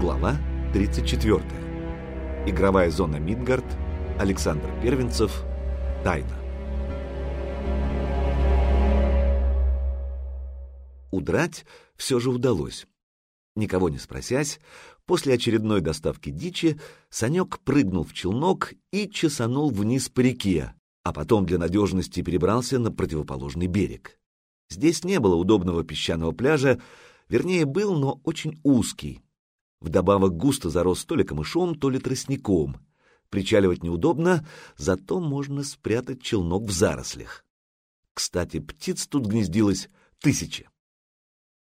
Глава 34. Игровая зона Мидгард. Александр Первенцев. Тайна. Удрать все же удалось. Никого не спросясь, после очередной доставки дичи Санек прыгнул в челнок и чесанул вниз по реке, а потом для надежности перебрался на противоположный берег. Здесь не было удобного песчаного пляжа, вернее, был, но очень узкий. Вдобавок густо зарос то ли камышом, то ли тростником. Причаливать неудобно, зато можно спрятать челнок в зарослях. Кстати, птиц тут гнездилось тысячи.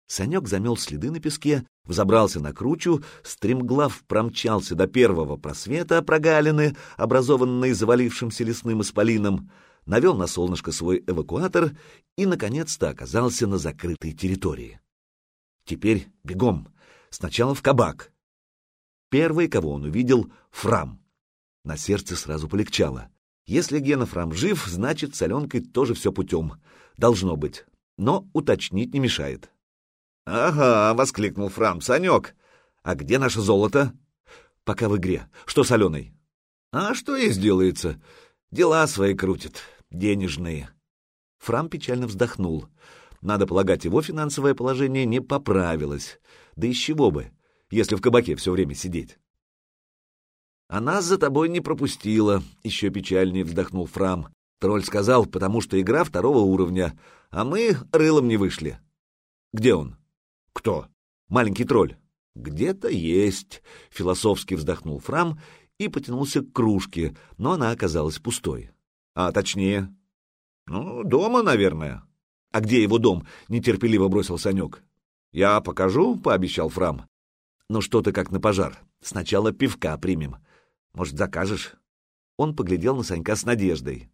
Санек замел следы на песке, взобрался на кручу, стремглав промчался до первого просвета прогалины, образованной завалившимся лесным исполином, навел на солнышко свой эвакуатор и, наконец-то, оказался на закрытой территории. Теперь бегом, сначала в кабак. Первый, кого он увидел, — Фрам. На сердце сразу полегчало. Если Гена Фрам жив, значит, с Аленкой тоже все путем. Должно быть. Но уточнить не мешает. «Ага», — воскликнул Фрам, — «Санек, а где наше золото?» «Пока в игре. Что с Аленой?» «А что ей сделается? Дела свои крутит, денежные». Фрам печально вздохнул. Надо полагать, его финансовое положение не поправилось. Да из чего бы, если в кабаке все время сидеть? «А нас за тобой не пропустила», — еще печальнее вздохнул Фрам. Тролль сказал, потому что игра второго уровня, а мы рылом не вышли. «Где он?» «Кто?» «Маленький тролль». «Где-то есть», — философски вздохнул Фрам и потянулся к кружке, но она оказалась пустой. «А точнее?» «Ну, дома, наверное». «А где его дом?» — нетерпеливо бросил Санек. «Я покажу», — пообещал Фрам. «Ну что ты как на пожар. Сначала пивка примем. Может, закажешь?» Он поглядел на Санька с надеждой.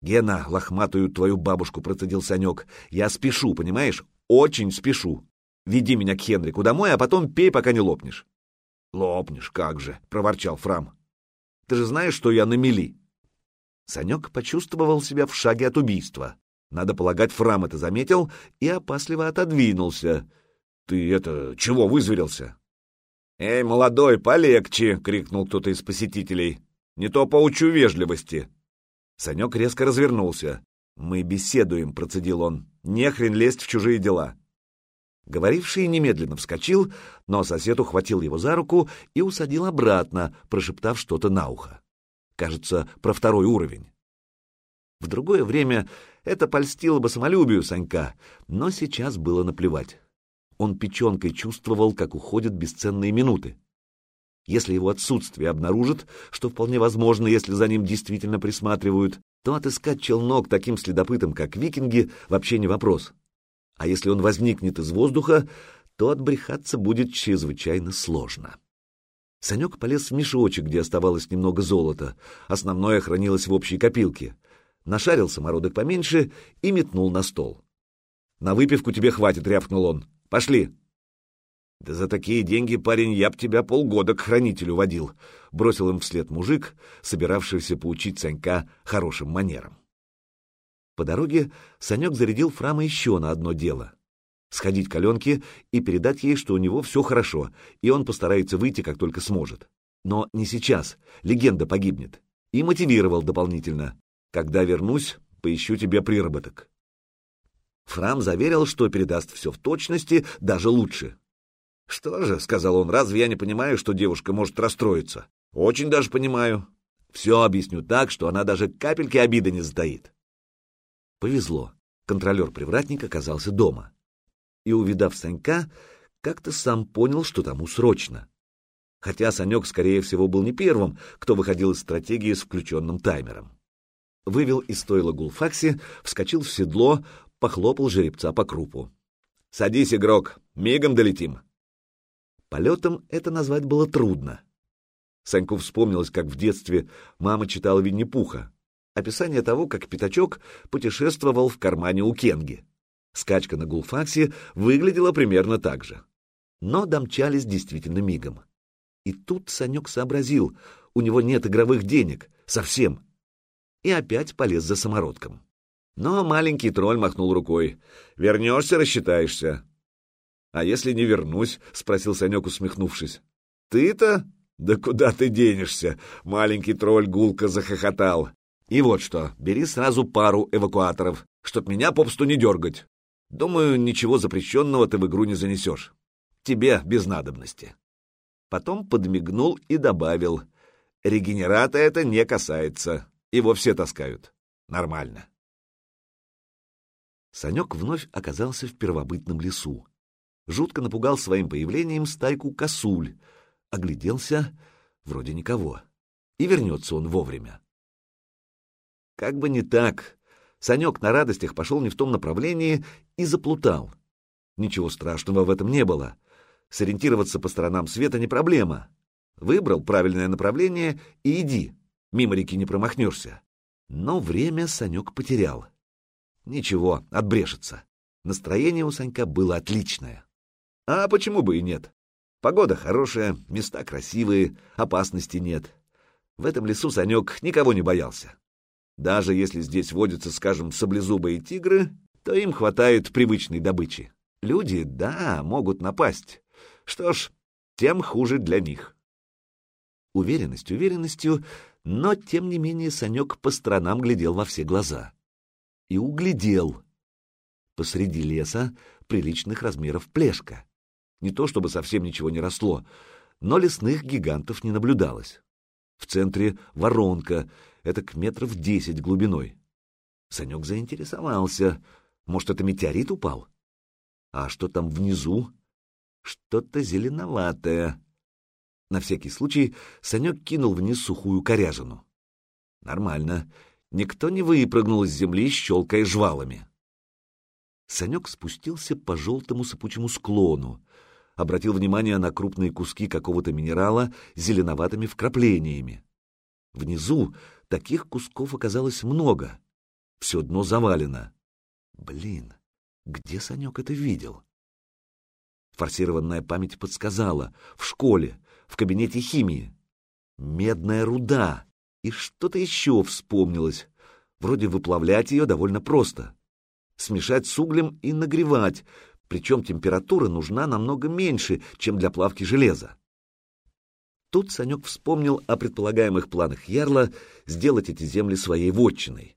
«Гена, лохматую твою бабушку», — процедил Санек. «Я спешу, понимаешь? Очень спешу. Веди меня к Хенрику домой, а потом пей, пока не лопнешь». «Лопнешь, как же», — проворчал Фрам. «Ты же знаешь, что я на мели». Санек почувствовал себя в шаге от убийства. Надо полагать, Фрам это заметил и опасливо отодвинулся. «Ты это, чего вызверился?» «Эй, молодой, полегче!» — крикнул кто-то из посетителей. «Не то поучу вежливости!» Санек резко развернулся. «Мы беседуем», — процедил он. «Не хрен лезть в чужие дела». Говоривший немедленно вскочил, но сосед ухватил его за руку и усадил обратно, прошептав что-то на ухо. Кажется, про второй уровень. В другое время это польстило бы самолюбию Санька, но сейчас было наплевать. Он печенкой чувствовал, как уходят бесценные минуты. Если его отсутствие обнаружат, что вполне возможно, если за ним действительно присматривают, то отыскать челнок таким следопытом, как викинги, вообще не вопрос. А если он возникнет из воздуха, то отбрехаться будет чрезвычайно сложно. Санек полез в мешочек, где оставалось немного золота, основное хранилось в общей копилке. Нашарил самородок поменьше и метнул на стол. «На выпивку тебе хватит», — рявкнул он. Пошли!» «Да за такие деньги, парень, я б тебя полгода к хранителю водил», — бросил им вслед мужик, собиравшийся поучить Санька хорошим манерам. По дороге Санек зарядил Фрама еще на одно дело — сходить к Аленке и передать ей, что у него все хорошо, и он постарается выйти, как только сможет. Но не сейчас, легенда погибнет. И мотивировал дополнительно. «Когда вернусь, поищу тебе приработок». Фрам заверил, что передаст все в точности, даже лучше. «Что же», — сказал он, — «разве я не понимаю, что девушка может расстроиться? Очень даже понимаю. Все объясню так, что она даже капельки обиды не затаит». Повезло. Контролер-привратник оказался дома. И, увидав Санька, как-то сам понял, что тому срочно. Хотя Санек, скорее всего, был не первым, кто выходил из стратегии с включенным таймером. Вывел из стойла гулфакси, вскочил в седло, похлопал жеребца по крупу. «Садись, игрок, мигом долетим». Полетом это назвать было трудно. Саньку вспомнилось, как в детстве мама читала Винни-Пуха. Описание того, как пятачок путешествовал в кармане у Кенги. Скачка на гулфаксе выглядела примерно так же. Но домчались действительно мигом. И тут Санек сообразил, у него нет игровых денег, совсем. И опять полез за самородком. Но маленький тролль махнул рукой. «Вернешься, рассчитаешься». «А если не вернусь?» — спросил Санек, усмехнувшись. «Ты-то? Да куда ты денешься?» — маленький тролль гулко захохотал. «И вот что, бери сразу пару эвакуаторов, чтоб меня попсту не дергать. Думаю, ничего запрещенного ты в игру не занесешь. Тебе без надобности». Потом подмигнул и добавил. «Регенерата это не касается. Его все таскают. Нормально». Санек вновь оказался в первобытном лесу. Жутко напугал своим появлением стайку косуль. Огляделся, вроде никого. И вернется он вовремя. Как бы не так. Санек на радостях пошел не в том направлении и заплутал. Ничего страшного в этом не было. Сориентироваться по сторонам света не проблема. Выбрал правильное направление и иди. Мимо реки не промахнешься. Но время Санек потерял. Ничего, отбрешется. Настроение у Санька было отличное. А почему бы и нет? Погода хорошая, места красивые, опасности нет. В этом лесу Санек никого не боялся. Даже если здесь водятся, скажем, саблезубые тигры, то им хватает привычной добычи. Люди, да, могут напасть. Что ж, тем хуже для них. Уверенность уверенностью, но, тем не менее, Санек по сторонам глядел во все глаза и углядел. Посреди леса приличных размеров плешка. Не то чтобы совсем ничего не росло, но лесных гигантов не наблюдалось. В центре воронка, это к метров десять глубиной. Санек заинтересовался. Может, это метеорит упал? А что там внизу? Что-то зеленоватое. На всякий случай Санек кинул вниз сухую коряжину. Нормально никто не выпрыгнул из земли, щелкая жвалами. Санек спустился по желтому сыпучему склону, обратил внимание на крупные куски какого-то минерала с зеленоватыми вкраплениями. Внизу таких кусков оказалось много. Все дно завалено. Блин, где Санек это видел? Форсированная память подсказала. В школе, в кабинете химии. Медная руда и что-то еще вспомнилось. Вроде выплавлять ее довольно просто. Смешать с углем и нагревать, причем температура нужна намного меньше, чем для плавки железа. Тут Санек вспомнил о предполагаемых планах Ярла сделать эти земли своей вотчиной.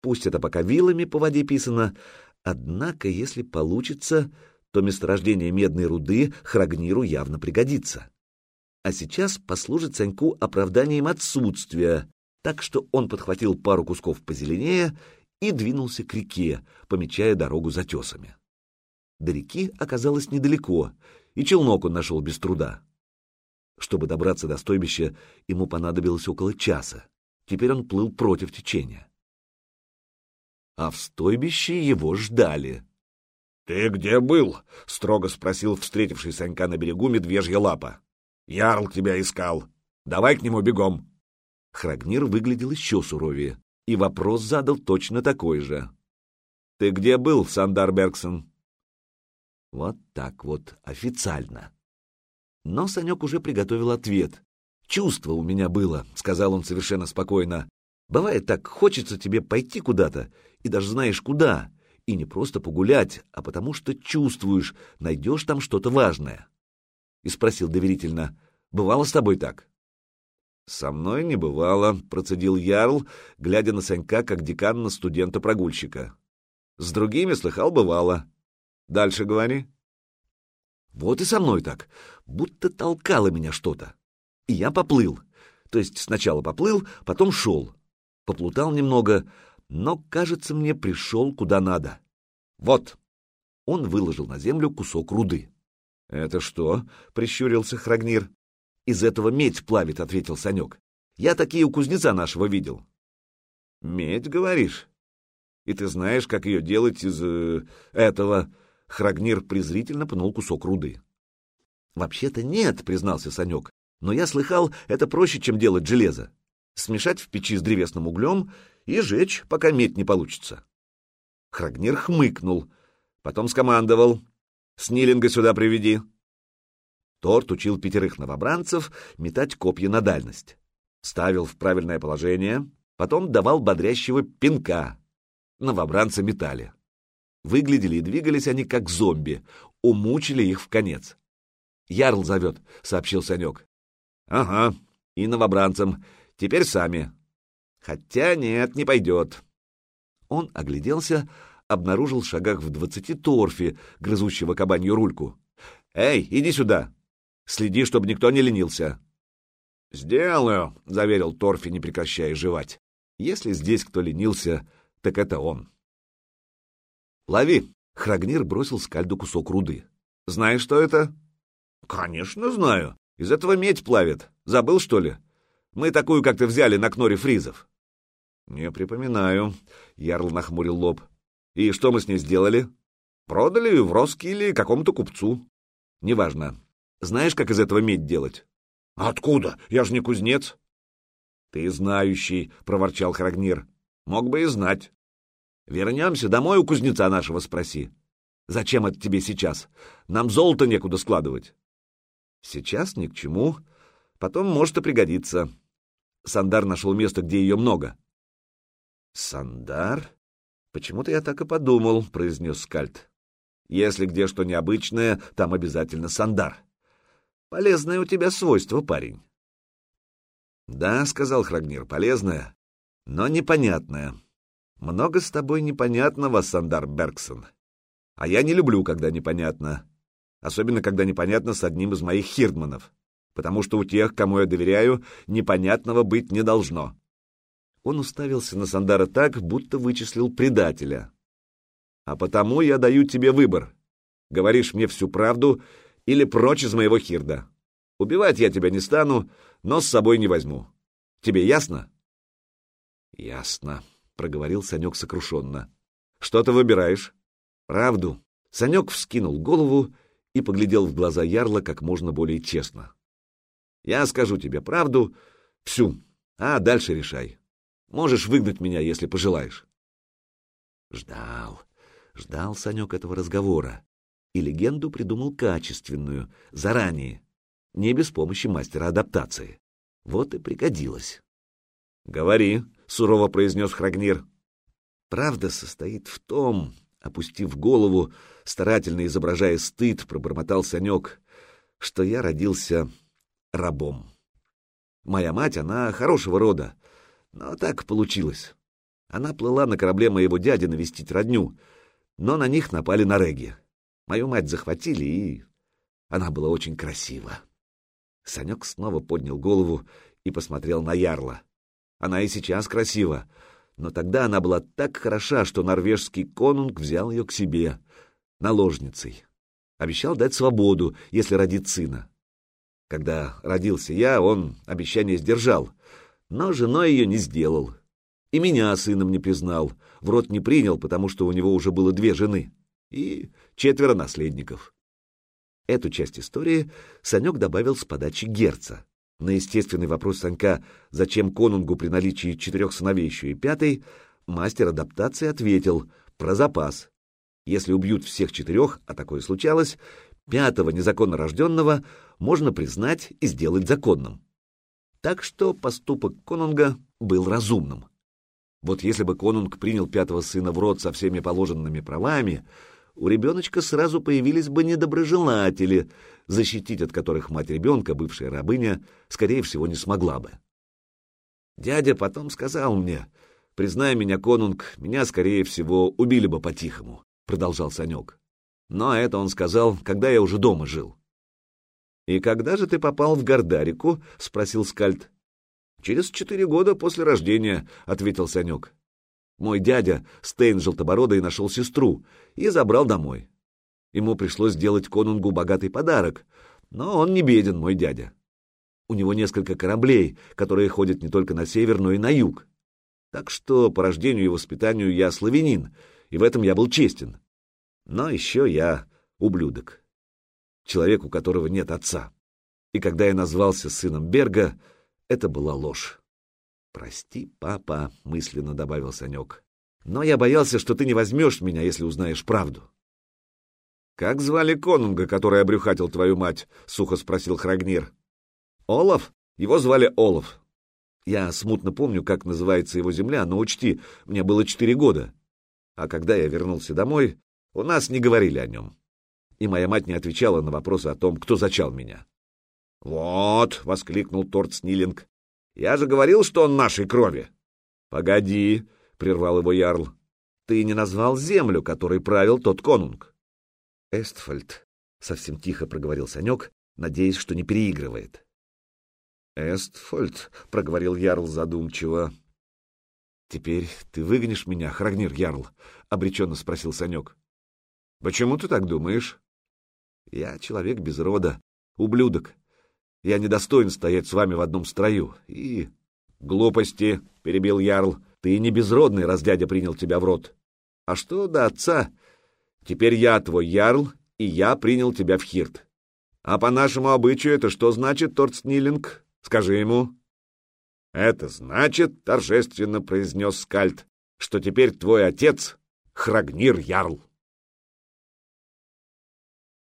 Пусть это пока вилами по воде писано, однако, если получится, то месторождение медной руды Храгниру явно пригодится а сейчас послужит Саньку оправданием отсутствия, так что он подхватил пару кусков позеленее и двинулся к реке, помечая дорогу за тесами. До реки оказалось недалеко, и челнок он нашел без труда. Чтобы добраться до стойбища, ему понадобилось около часа. Теперь он плыл против течения. А в стойбище его ждали. — Ты где был? — строго спросил встретивший Санька на берегу медвежья лапа. Ярл тебя искал. Давай к нему бегом. Храгнир выглядел еще суровее, и вопрос задал точно такой же. «Ты где был, Сандар Бергсон?» Вот так вот, официально. Но Санек уже приготовил ответ. «Чувство у меня было», — сказал он совершенно спокойно. «Бывает так, хочется тебе пойти куда-то, и даже знаешь куда, и не просто погулять, а потому что чувствуешь, найдешь там что-то важное и спросил доверительно, «Бывало с тобой так?» «Со мной не бывало», — процедил Ярл, глядя на Санька, как декан на студента-прогульщика. «С другими слыхал, бывало. Дальше говори». «Вот и со мной так, будто толкало меня что-то. И я поплыл. То есть сначала поплыл, потом шел. Поплутал немного, но, кажется, мне пришел куда надо. Вот». Он выложил на землю кусок руды. «Это что?» — прищурился Храгнир. «Из этого медь плавит», — ответил Санек. «Я такие у кузнеца нашего видел». «Медь, говоришь? И ты знаешь, как ее делать из... Э, этого...» Храгнир презрительно пнул кусок руды. «Вообще-то нет», — признался Санек. «Но я слыхал, это проще, чем делать железо. Смешать в печи с древесным углем и жечь, пока медь не получится». Храгнир хмыкнул, потом скомандовал. Снилинга сюда приведи. Торт учил пятерых новобранцев метать копья на дальность. Ставил в правильное положение, потом давал бодрящего пинка. Новобранцы метали. Выглядели и двигались они как зомби. умучили их в конец. «Ярл зовет», — сообщил Санек. «Ага, и новобранцам. Теперь сами». «Хотя нет, не пойдет». Он огляделся, обнаружил в шагах в двадцати торфи, грызущего кабанью рульку. «Эй, иди сюда! Следи, чтобы никто не ленился!» «Сделаю», — заверил Торфи, не прекращая жевать. «Если здесь кто ленился, так это он». «Лови!» — Храгнир бросил скальду кусок руды. «Знаешь, что это?» «Конечно знаю. Из этого медь плавит. Забыл, что ли? Мы такую как-то взяли на кноре фризов». «Не припоминаю», — Ярл нахмурил лоб. «И что мы с ней сделали?» «Продали в Роскиле какому-то купцу». «Неважно. Знаешь, как из этого медь делать?» «Откуда? Я же не кузнец». «Ты знающий», — проворчал Храгнир. «Мог бы и знать». «Вернемся домой у кузнеца нашего спроси. Зачем это тебе сейчас? Нам золото некуда складывать». «Сейчас ни к чему. Потом может и пригодиться». Сандар нашел место, где ее много. «Сандар?» «Почему-то я так и подумал», — произнес Скальд. «Если где что необычное, там обязательно Сандар. Полезное у тебя свойство, парень». «Да», — сказал Храгнир, — «полезное, но непонятное. Много с тобой непонятного, Сандар Бергсон. А я не люблю, когда непонятно. Особенно, когда непонятно с одним из моих хирдманов. Потому что у тех, кому я доверяю, непонятного быть не должно. Он уставился на Сандара так, будто вычислил предателя. «А потому я даю тебе выбор. Говоришь мне всю правду или прочь из моего хирда. Убивать я тебя не стану, но с собой не возьму. Тебе ясно?» «Ясно», — проговорил Санек сокрушенно. «Что ты выбираешь?» «Правду». Санек вскинул голову и поглядел в глаза Ярла как можно более честно. «Я скажу тебе правду, всю, а дальше решай». Можешь выгнать меня, если пожелаешь. Ждал, ждал Санек этого разговора. И легенду придумал качественную, заранее, не без помощи мастера адаптации. Вот и пригодилось. — Говори, — сурово произнес Храгнир. Правда состоит в том, опустив голову, старательно изображая стыд, пробормотал Санек, что я родился рабом. Моя мать, она хорошего рода, но так получилось. Она плыла на корабле моего дяди навестить родню, но на них напали на Реги. Мою мать захватили, и она была очень красива. Санек снова поднял голову и посмотрел на Ярла. Она и сейчас красива, но тогда она была так хороша, что норвежский конунг взял ее к себе, наложницей. Обещал дать свободу, если родит сына. Когда родился я, он обещание сдержал — но женой ее не сделал. И меня сыном не признал, в рот не принял, потому что у него уже было две жены и четверо наследников. Эту часть истории Санек добавил с подачи герца. На естественный вопрос Санька, зачем конунгу при наличии четырех сыновей еще и пятый, мастер адаптации ответил про запас. Если убьют всех четырех, а такое случалось, пятого незаконно рожденного можно признать и сделать законным. Так что поступок конунга был разумным. Вот если бы конунг принял пятого сына в род со всеми положенными правами, у ребеночка сразу появились бы недоброжелатели, защитить от которых мать ребенка, бывшая рабыня, скорее всего, не смогла бы. Дядя потом сказал мне, признай меня, конунг, меня, скорее всего, убили бы по-тихому, — продолжал Санек. Но это он сказал, когда я уже дома жил. «И когда же ты попал в Гордарику?» — спросил Скальд. «Через четыре года после рождения», — ответил Санек. «Мой дядя, Стейн Желтобородый, нашел сестру и забрал домой. Ему пришлось сделать конунгу богатый подарок, но он не беден, мой дядя. У него несколько кораблей, которые ходят не только на север, но и на юг. Так что по рождению и воспитанию я славянин, и в этом я был честен. Но еще я ублюдок» человек, у которого нет отца. И когда я назвался сыном Берга, это была ложь. «Прости, папа», — мысленно добавил Санек. «Но я боялся, что ты не возьмешь меня, если узнаешь правду». «Как звали конунга, который обрюхатил твою мать?» — сухо спросил Храгнир. «Олаф? Его звали Олаф. Я смутно помню, как называется его земля, но учти, мне было четыре года. А когда я вернулся домой, у нас не говорили о нем. и моя мать не отвечала на вопросы о том, кто зачал меня. «Вот!» — воскликнул Торт Снилинг. «Я же говорил, что он нашей крови!» «Погоди!» — прервал его Ярл. «Ты не назвал землю, которой правил тот конунг!» «Эстфальд!» — совсем тихо проговорил Санек, надеясь, что не переигрывает. «Эстфольд», — проговорил Ярл задумчиво. «Теперь ты выгонишь меня, Храгнир Ярл?» — обреченно спросил Санек. «Почему ты так думаешь?» «Я человек без рода, ублюдок. Я недостоин стоять с вами в одном строю. И...» «Глупости», — перебил Ярл. «Ты не безродный, раз дядя принял тебя в рот. А что до отца? Теперь я твой Ярл, и я принял тебя в Хирт. А по нашему обычаю это что значит, Торцнилинг? Скажи ему». «Это значит, — торжественно произнес Скальд, — что теперь твой отец — Храгнир Ярл».